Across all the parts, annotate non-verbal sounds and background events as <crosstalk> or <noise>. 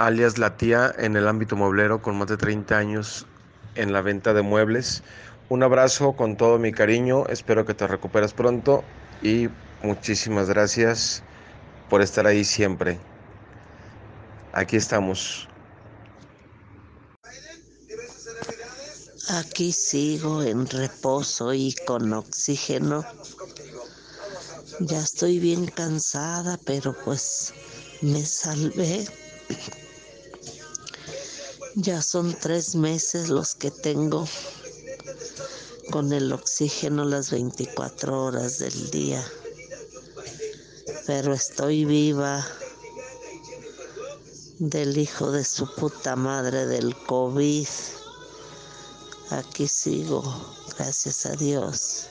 alias La Tía en el ámbito mueblero con más de 30 años en la venta de muebles. Un abrazo con todo mi cariño, espero que te recuperes pronto y muchísimas gracias por estar ahí siempre. Aquí estamos. Aquí sigo en reposo y con oxígeno. Ya estoy bien cansada, pero pues me salvé. Ya son tres meses los que tengo con el oxígeno las 24 horas del día. Pero estoy viva del hijo de su puta madre del COVID. Aquí sigo, gracias a Dios.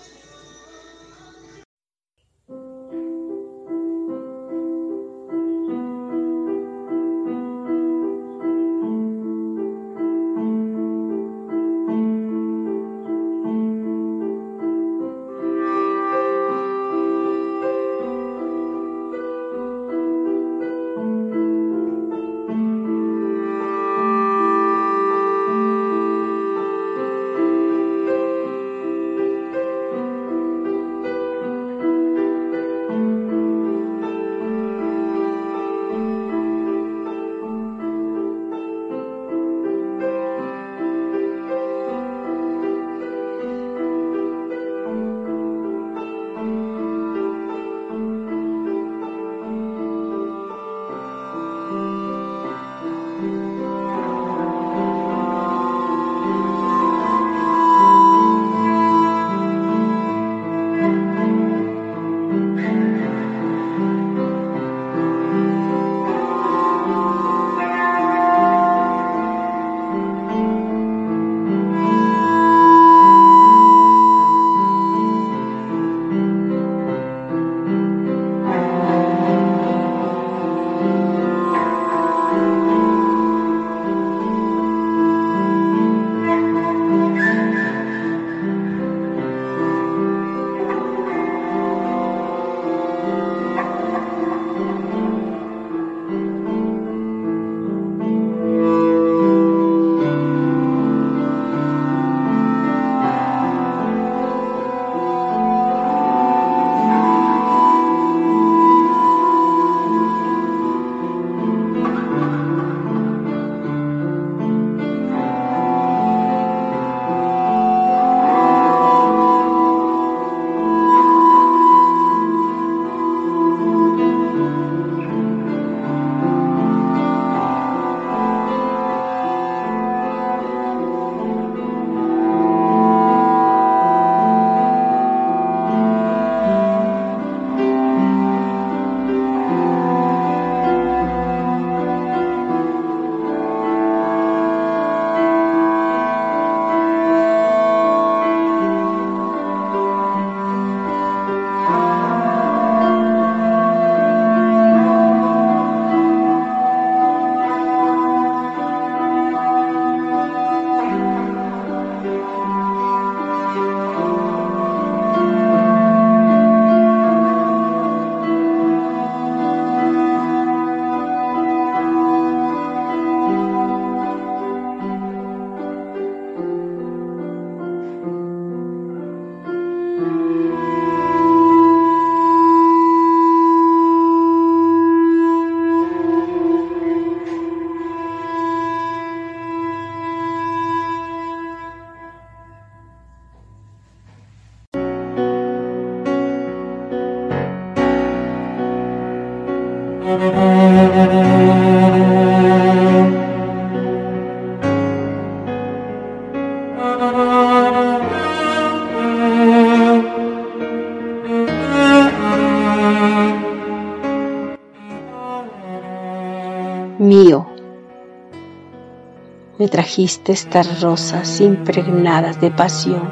Me trajiste estas rosas impregnadas de pasión,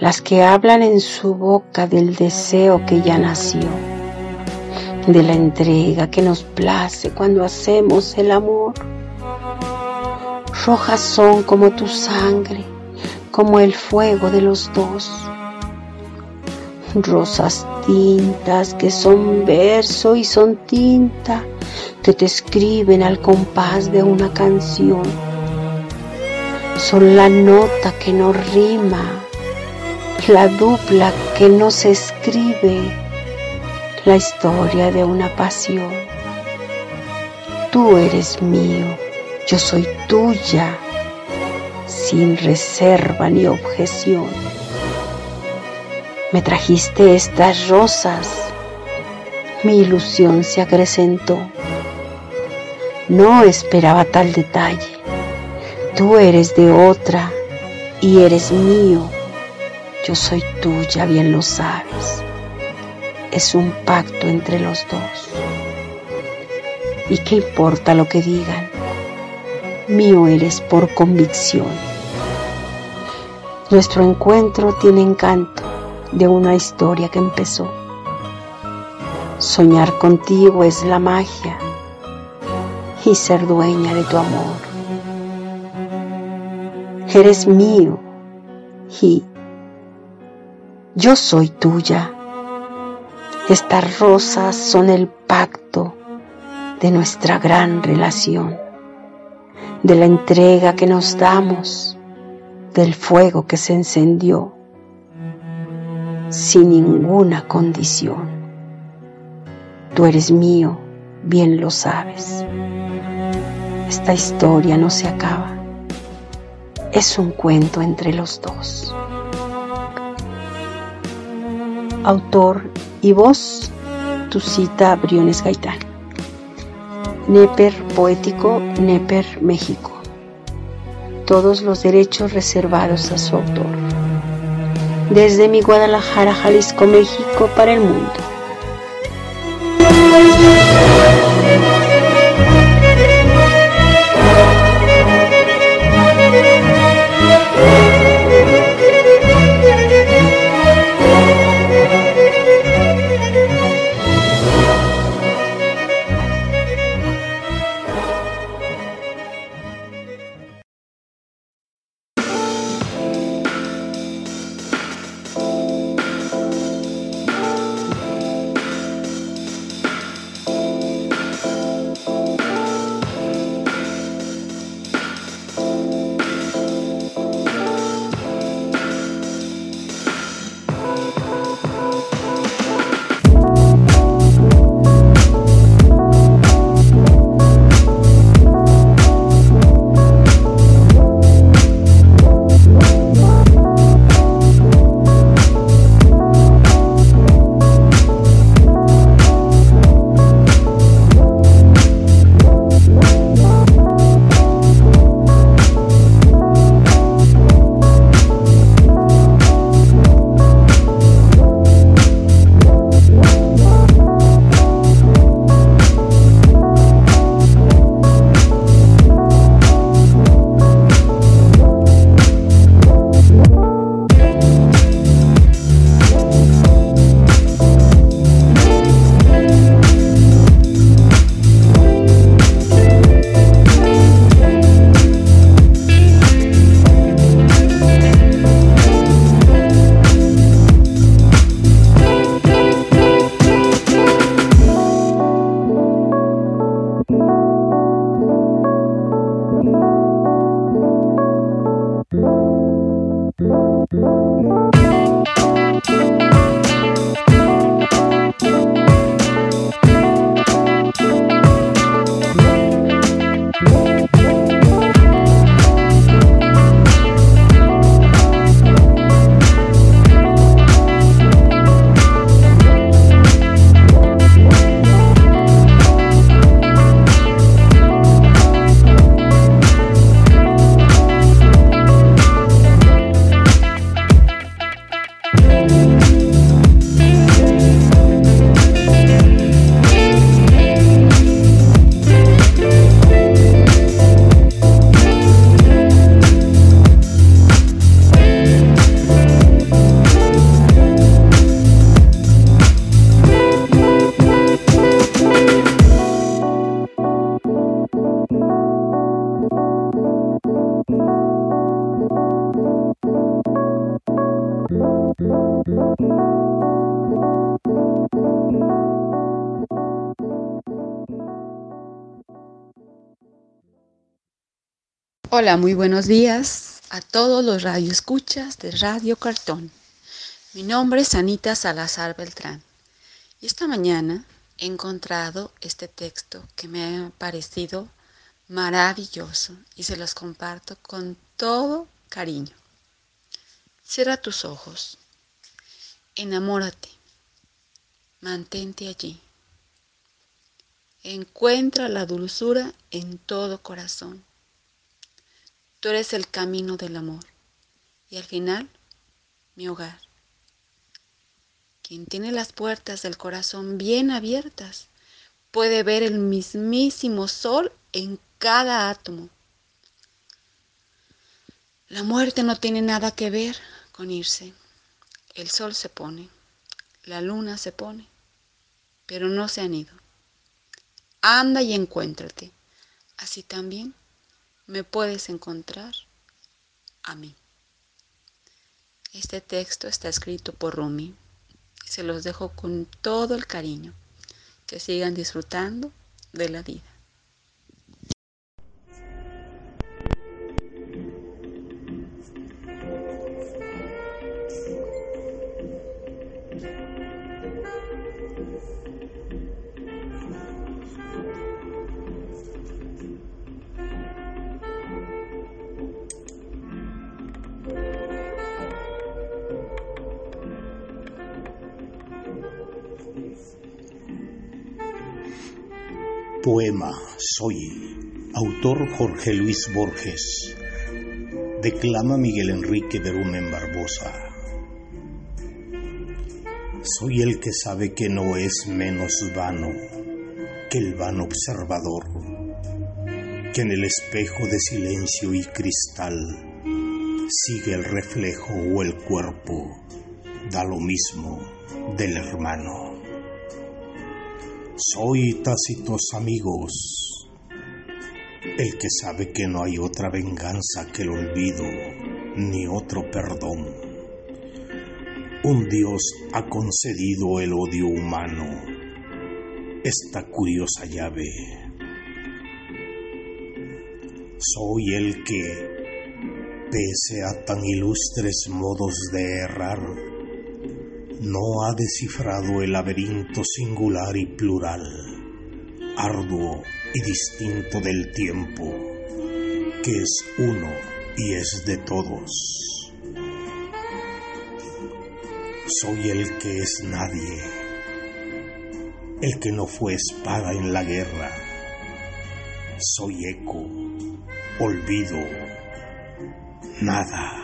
las que hablan en su boca del deseo que ya nació, de la entrega que nos place cuando hacemos el amor. Rojas son como tu sangre, como el fuego de los dos. Rosas tintas que son verso y son tinta que te escriben al compás de una canción. Son la nota que no rima, la dupla que no se escribe, la historia de una pasión. Tú eres mío, yo soy tuya, sin reserva ni objeción. Me trajiste estas rosas, mi ilusión se acrecentó. No esperaba tal detalle. Tú eres de otra y eres mío. Yo soy tuya, bien lo sabes. Es un pacto entre los dos. ¿Y qué importa lo que digan? Mío eres por convicción. Nuestro encuentro tiene encanto de una historia que empezó. Soñar contigo es la magia y ser dueña de tu amor. Eres mío y yo soy tuya. Estas rosas son el pacto de nuestra gran relación, de la entrega que nos damos, del fuego que se encendió sin ninguna condición. Tú eres mío, bien lo sabes. Esta historia no se acaba. Es un cuento entre los dos. Autor y voz, tu cita Briones Gaitán. Neper Poético, Neper México. Todos los derechos reservados a su autor. Desde mi Guadalajara, Jalisco, México, para el mundo. Hola, muy buenos días a todos los radioescuchas de Radio Cartón. Mi nombre es Anita Salazar Beltrán y esta mañana he encontrado este texto que me ha parecido maravilloso y se los comparto con todo cariño. Cierra tus ojos, enamórate, mantente allí. Encuentra la dulzura en todo corazón. Tú eres el camino del amor y al final mi hogar. Quien tiene las puertas del corazón bien abiertas puede ver el mismísimo sol en cada átomo. La muerte no tiene nada que ver con irse. El sol se pone, la luna se pone, pero no se han ido. Anda y encuéntrate. Así también me puedes encontrar a mí. Este texto está escrito por Rumi se los dejo con todo el cariño. Que sigan disfrutando de la vida. Soy, autor Jorge Luis Borges. Declama Miguel Enrique de Rumen Barbosa. Soy el que sabe que no es menos vano que el vano observador, que en el espejo de silencio y cristal sigue el reflejo o el cuerpo, da lo mismo del hermano. Soy tácitos amigos, el que sabe que no hay otra venganza que el olvido, ni otro perdón. Un Dios ha concedido el odio humano, esta curiosa llave. Soy el que, pese a tan ilustres modos de errar, no ha descifrado el laberinto singular y plural, arduo y distinto del tiempo, que es uno y es de todos. Soy el que es nadie, el que no fue espada en la guerra. Soy eco, olvido, nada.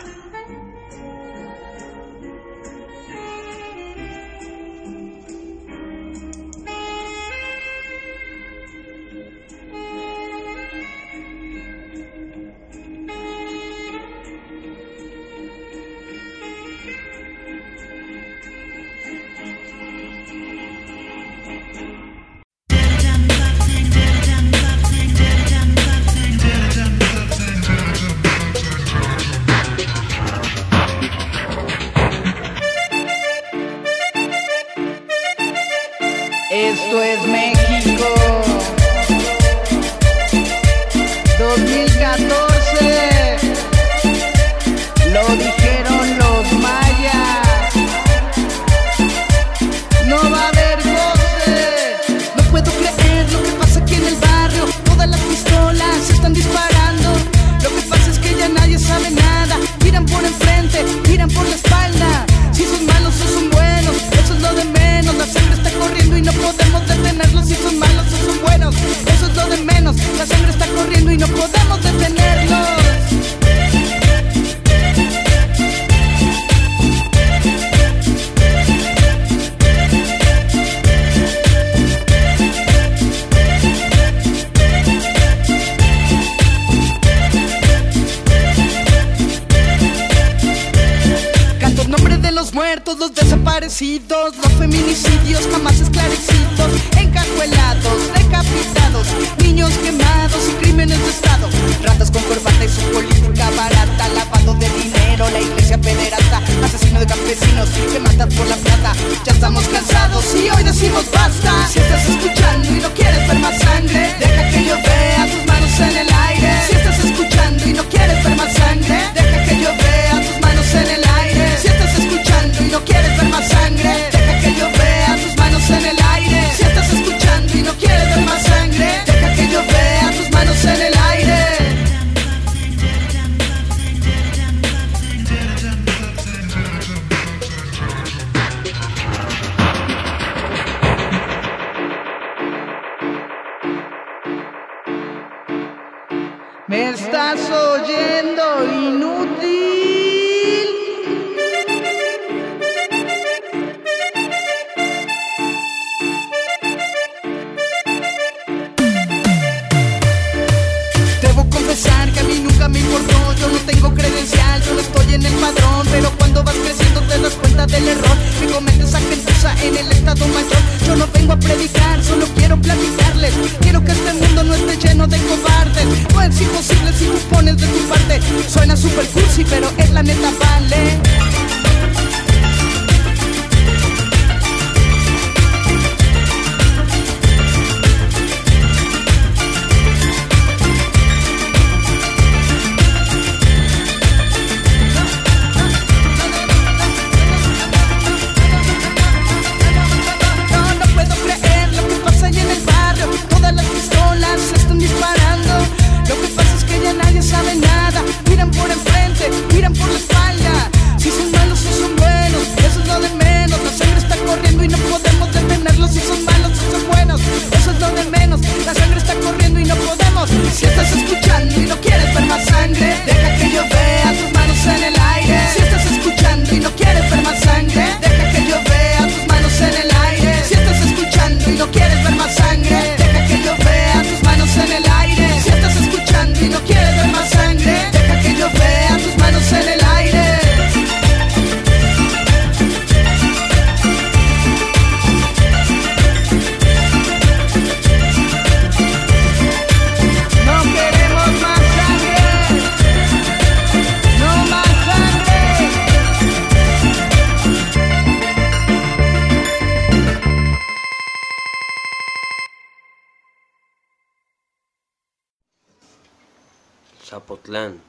Zapotlán.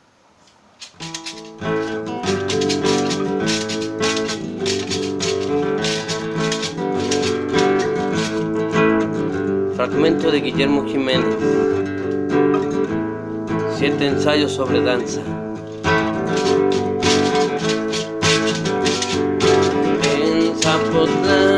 Fragmento de Guillermo Jiménez. Siete ensayos sobre danza. En Zapotlán.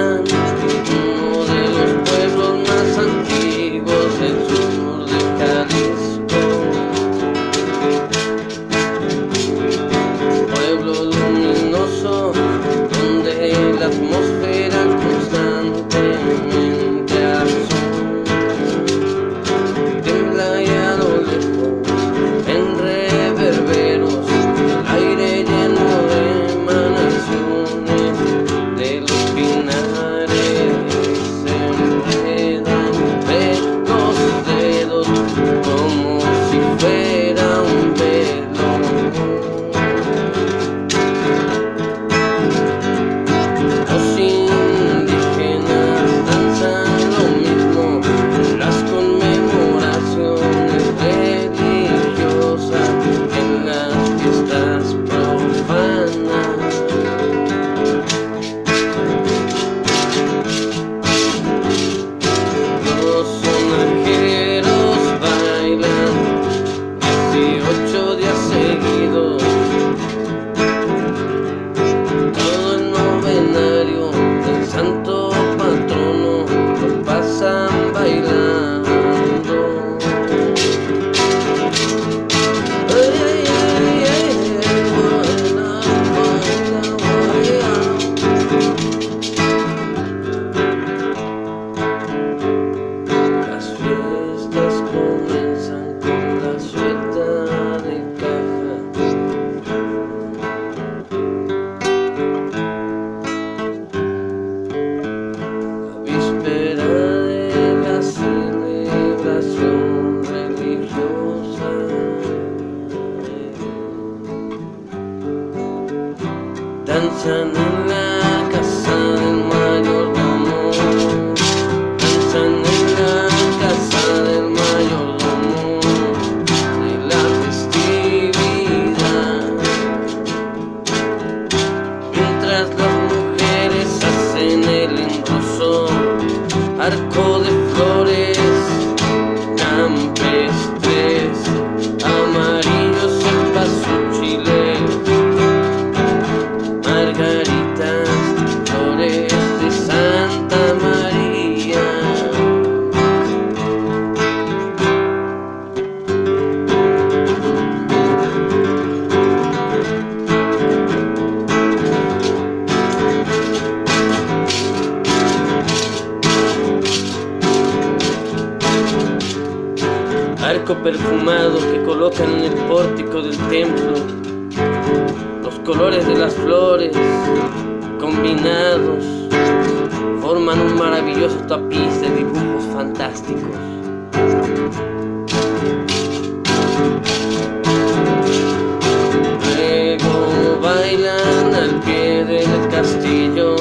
Al pie del castillo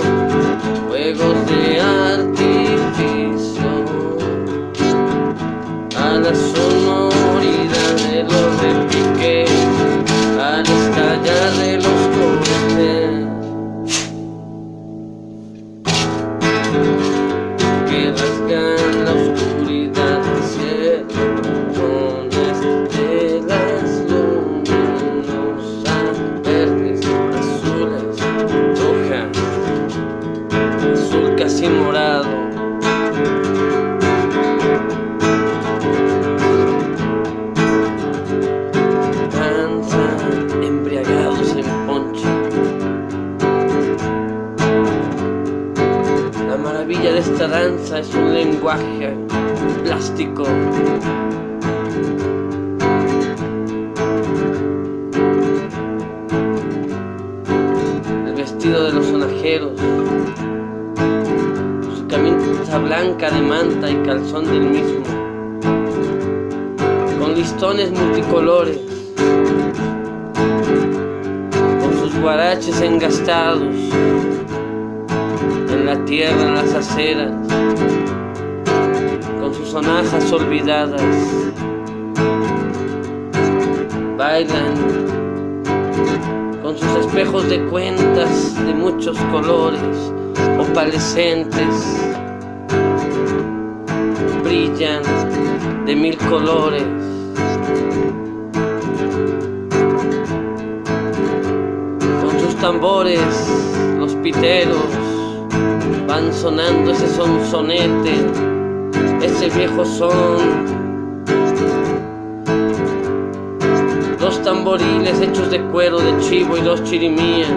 juegos de artificio. A la sonoridad del mismo, con listones multicolores, con sus guaraches engastados. En la tierra, en las aceras, con sus sonajas olvidadas, bailan. Con sus espejos de cuentas de muchos colores. Opalescentes, de mil colores. Con sus tambores, los piteros van sonando ese sonsonete, ese viejo son. Dos tamboriles hechos de cuero de chivo y dos chirimías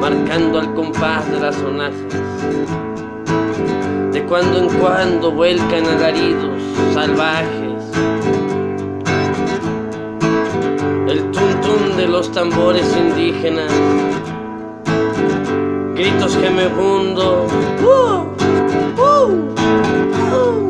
marcando al compás de las sonajas. De cuando en cuando vuelcan alaridos salvajes. El tum tum de los tambores indígenas. Gritos que me hundo. ¡Uh! ¡Uh! ¡Uh!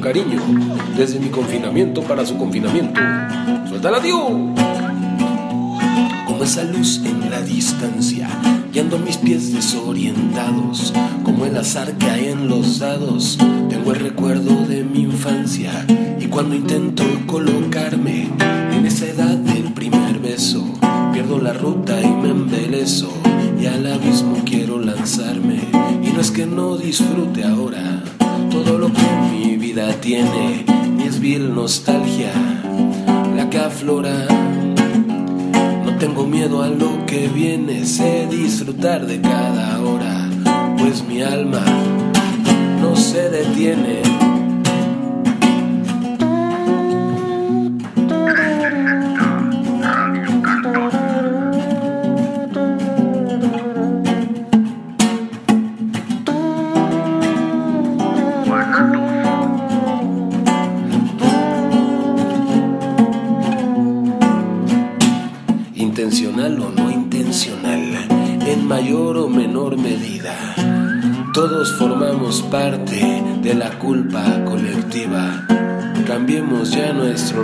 Cariño, desde mi confinamiento para su confinamiento. ¡Suéltala, Dios! Como esa luz en la distancia, guiando mis pies desorientados, como el azar que hay en los dados, tengo el recuerdo de mi infancia y cuando intento colocarme en esa edad del primer beso, pierdo la ruta y me embelezo y al abismo quiero lanzarme y no es que no disfrute ahora tiene, ni es vil nostalgia la que aflora. No tengo miedo a lo que viene, sé disfrutar de cada hora, pues mi alma no se detiene.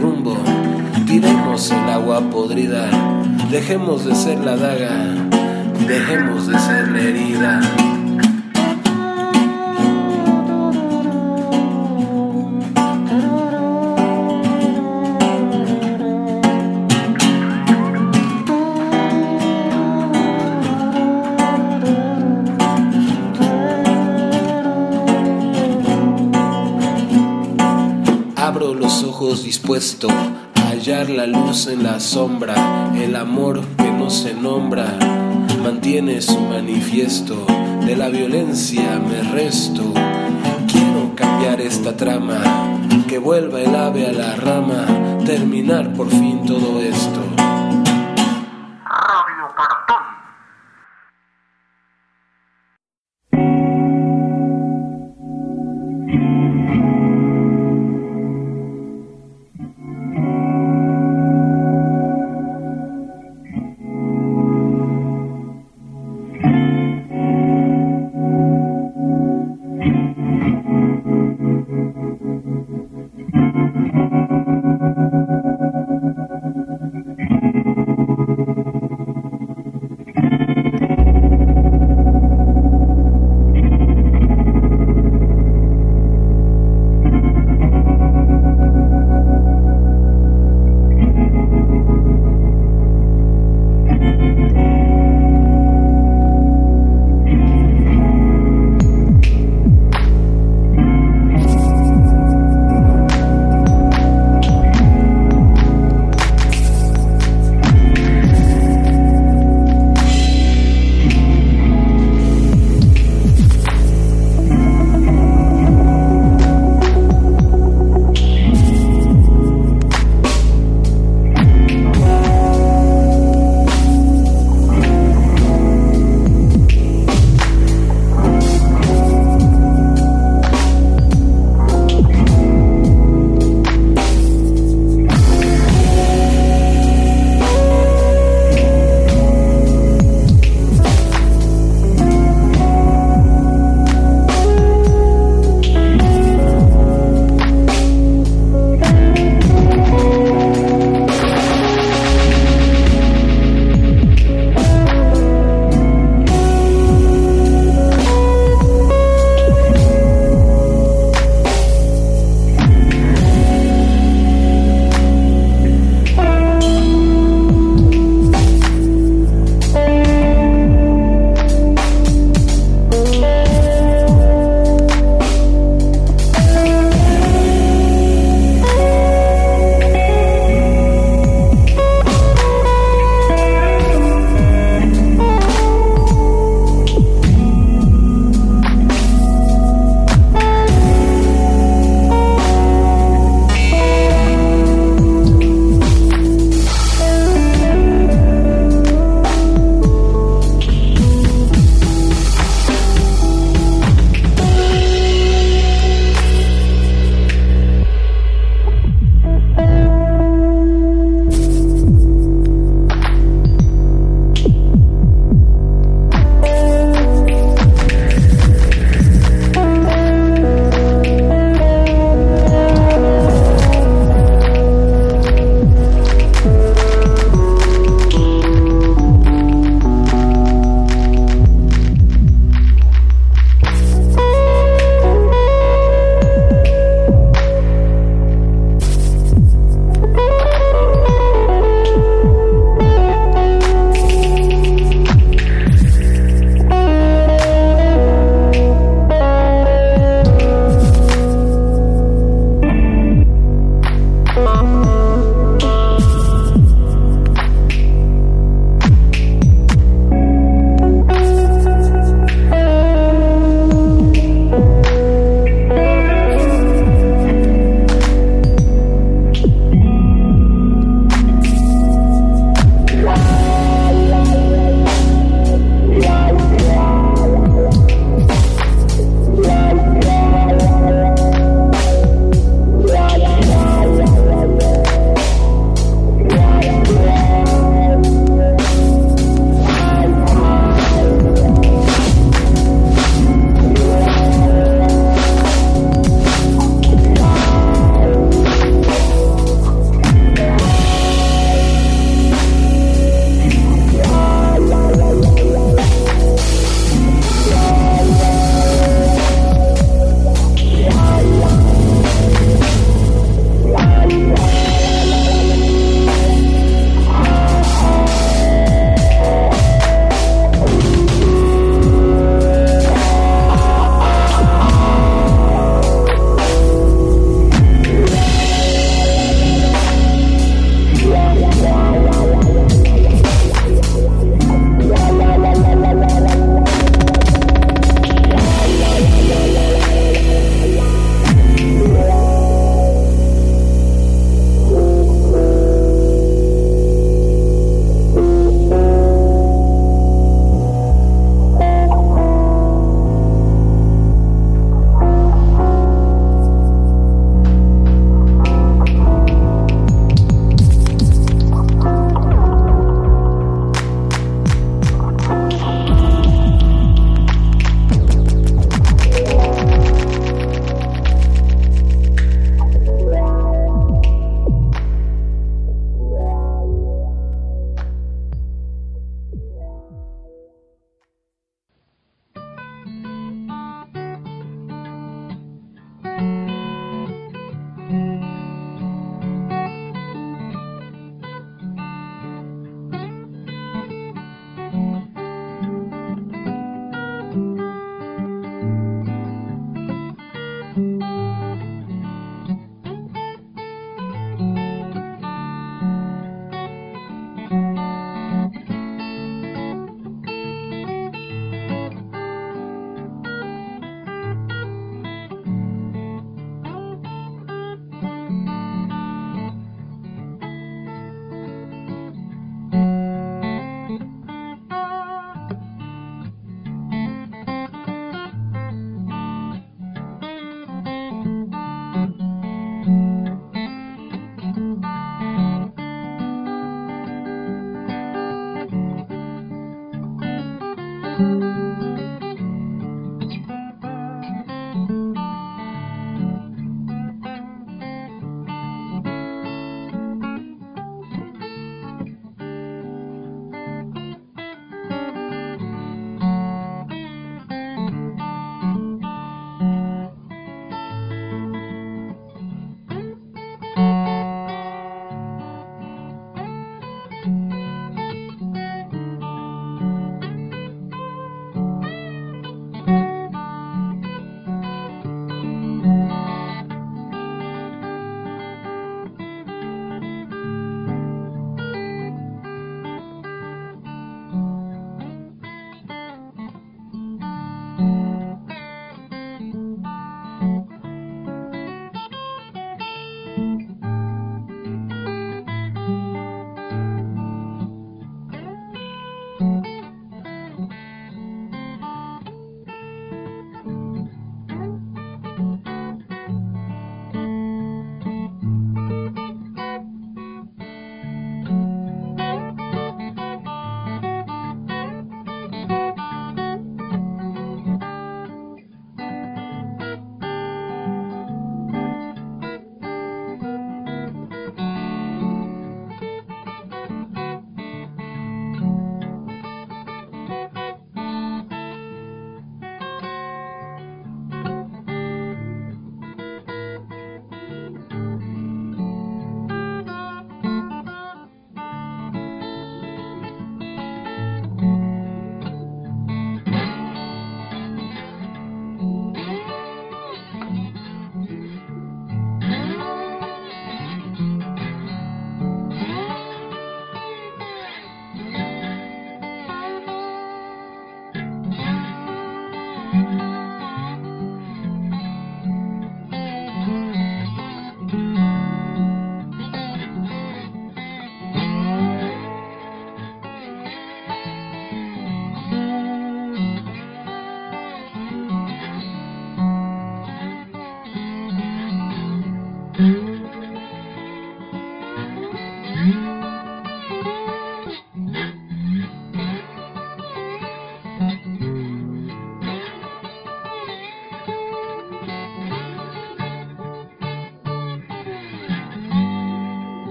Rumbo, tiremos el agua podrida, dejemos de ser la daga, dejemos de ser la herida. Hallar la luz en la sombra, el amor que no se nombra, mantiene su manifiesto, de la violencia me resto, quiero cambiar esta trama, que vuelva el ave a la rama, terminar por fin todo esto.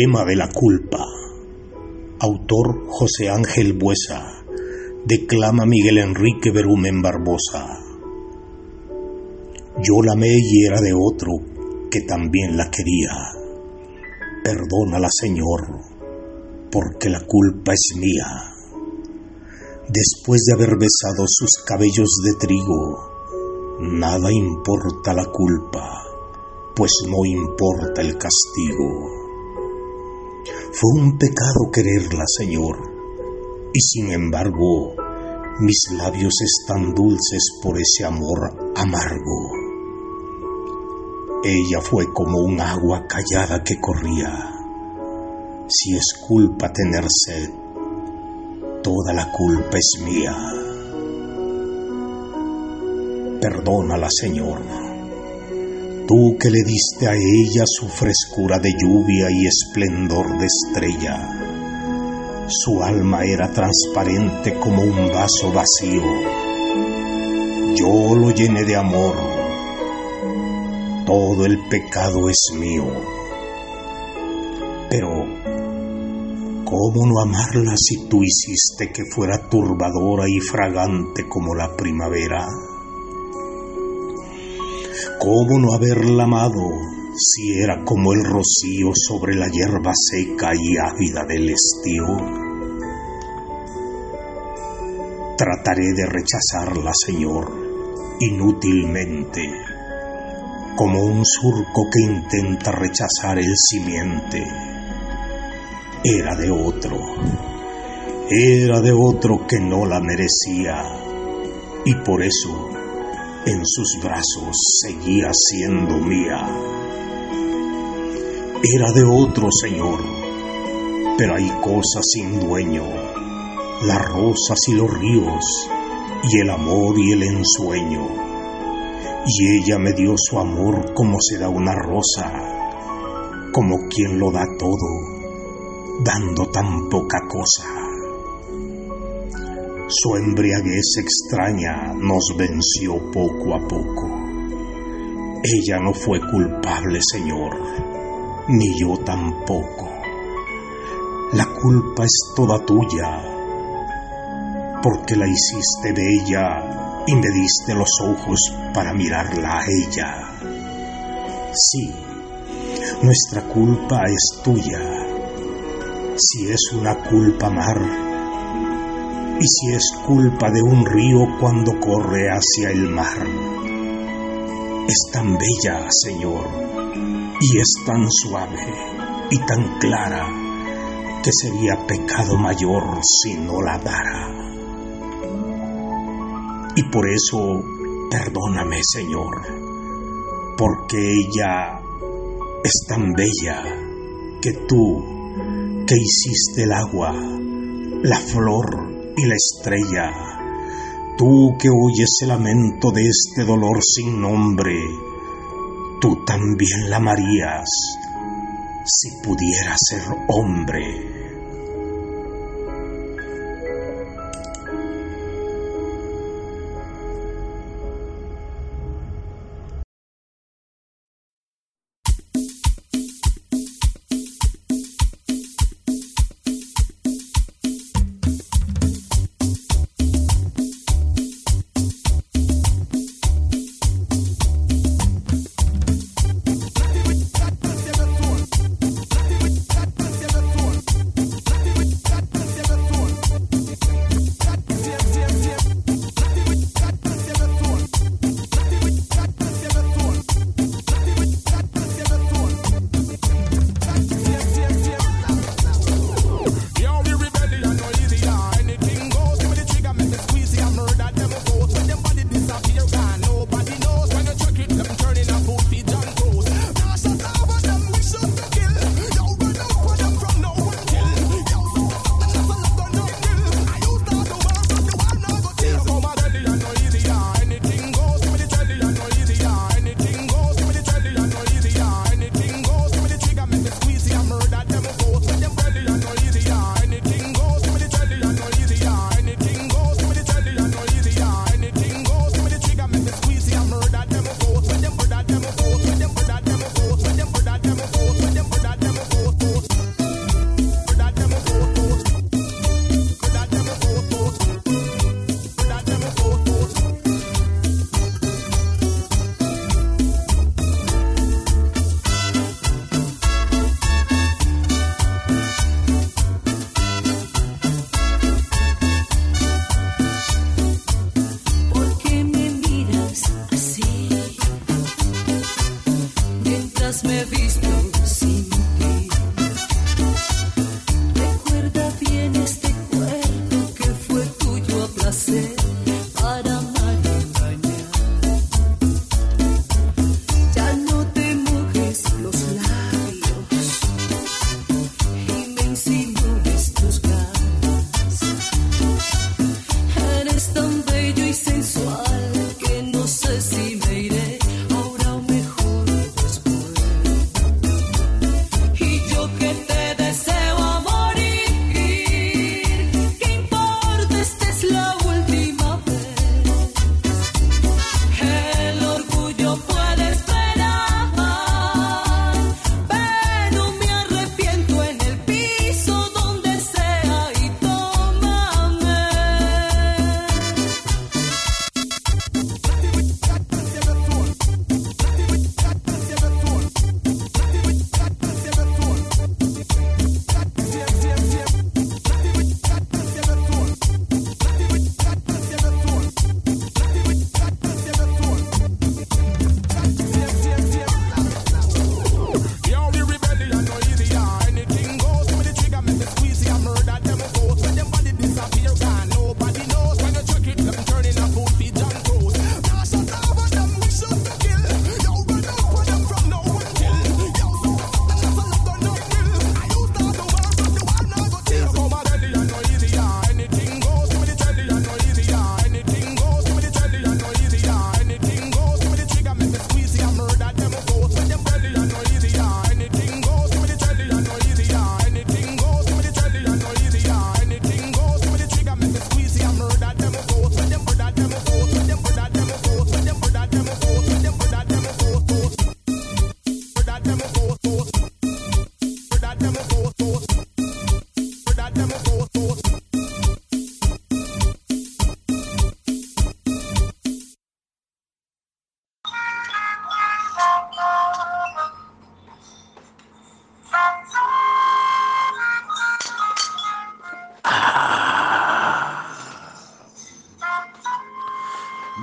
Poema de la culpa. Autor José Ángel Buesa. Declama Miguel Enrique Berumen Barbosa. Yo la amé y era de otro que también la quería. Perdónala, Señor, porque la culpa es mía. Después de haber besado sus cabellos de trigo, nada importa la culpa, pues no importa el castigo. Fue un pecado quererla, Señor, y sin embargo, mis labios están dulces por ese amor amargo. Ella fue como un agua callada que corría. Si es culpa tener sed, toda la culpa es mía. Perdónala, Señor. Tú que le diste a ella su frescura de lluvia y esplendor de estrella. Su alma era transparente como un vaso vacío. Yo lo llené de amor. Todo el pecado es mío. Pero, ¿cómo no amarla si tú hiciste que fuera turbadora y fragante como la primavera? ¿Cómo no haberla amado si era como el rocío sobre la hierba seca y ávida del estío? Trataré de rechazarla, Señor, inútilmente, como un surco que intenta rechazar el simiente. Era de otro, era de otro que no la merecía, y por eso en sus brazos seguía siendo mía. Era de otro Señor, pero hay cosas sin dueño, las rosas y los ríos, y el amor y el ensueño. Y ella me dio su amor como se da una rosa, como quien lo da todo, dando tan poca cosa. Su embriaguez extraña nos venció poco a poco. Ella no fue culpable, Señor, ni yo tampoco. La culpa es toda tuya, porque la hiciste bella y me diste los ojos para mirarla a ella. Sí, nuestra culpa es tuya. Si es una culpa amar, y si es culpa de un río cuando corre hacia el mar. Es tan bella, Señor, y es tan suave y tan clara que sería pecado mayor si no la dara. Y por eso, perdóname, Señor, porque ella es tan bella que tú, que hiciste el agua, la flor y la estrella, tú que oyes el lamento de este dolor sin nombre, tú también la amarías si pudiera ser hombre.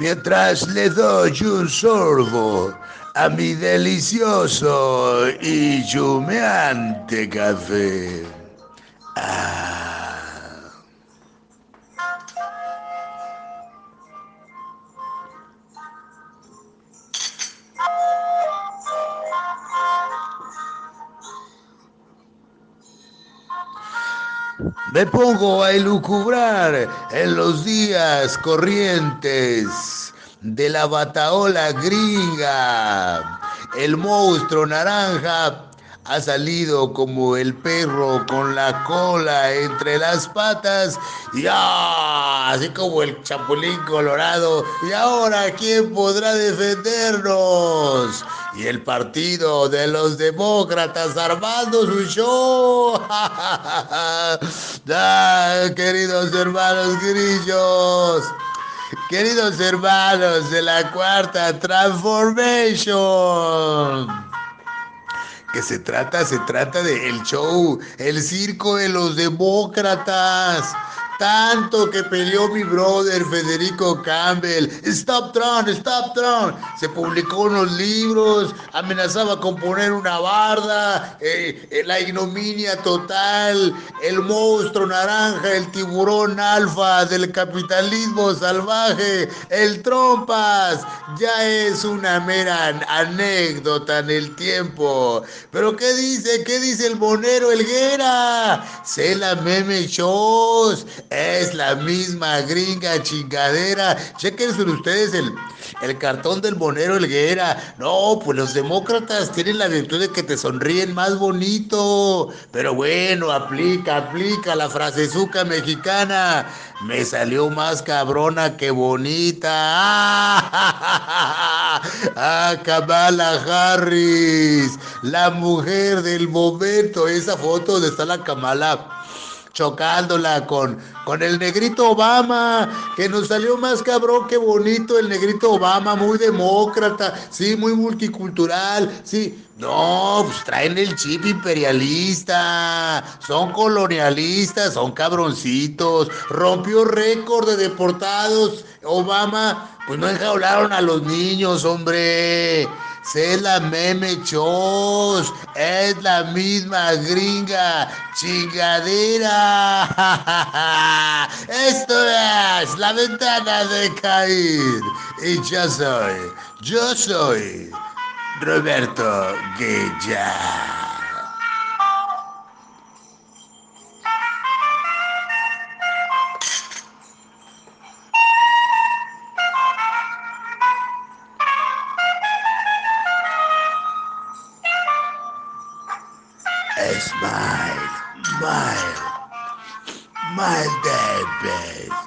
Mientras le doy un sorbo a mi delicioso y chumeante café. Me pongo a elucubrar en los días corrientes de la bataola gringa. El monstruo naranja ha salido como el perro con la cola entre las patas y ¡ah! así como el chapulín colorado. ¿Y ahora quién podrá defendernos? Y el partido de los demócratas armando su show. <laughs> ah, queridos hermanos grillos. Queridos hermanos de la cuarta transformation que se trata, se trata de el show, el circo de los demócratas. Tanto que peleó mi brother Federico Campbell. Stop Trump, Stop Trump. Se publicó unos libros, amenazaba con poner una barda, eh, eh, la ignominia total, el monstruo naranja, el tiburón alfa del capitalismo salvaje, el trompas. Ya es una mera anécdota en el tiempo. Pero ¿qué dice? ¿Qué dice el monero Elguera? Se la meme shows es la misma gringa chingadera. Chequense ustedes el, el cartón del monero Elguera. No, pues los demócratas tienen la virtud de que te sonríen más bonito. Pero bueno, aplica, aplica la frasezuca mexicana. Me salió más cabrona que bonita. <laughs> Ah, Kamala Harris, la mujer del momento. Esa foto donde está la Kamala chocándola con, con el negrito Obama, que nos salió más cabrón que bonito el negrito Obama, muy demócrata, sí, muy multicultural, sí. No, pues traen el chip imperialista, son colonialistas, son cabroncitos, rompió récord de deportados, Obama, pues no enjaularon a los niños, hombre. Es la meme chos, es la misma gringa, chingadera. <laughs> Esto es la ventana de caer. Y yo soy, yo soy Roberto Guilla. my, my baby.